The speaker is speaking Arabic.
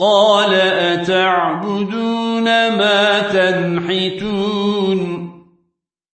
قال أتعبدون ما تنحتون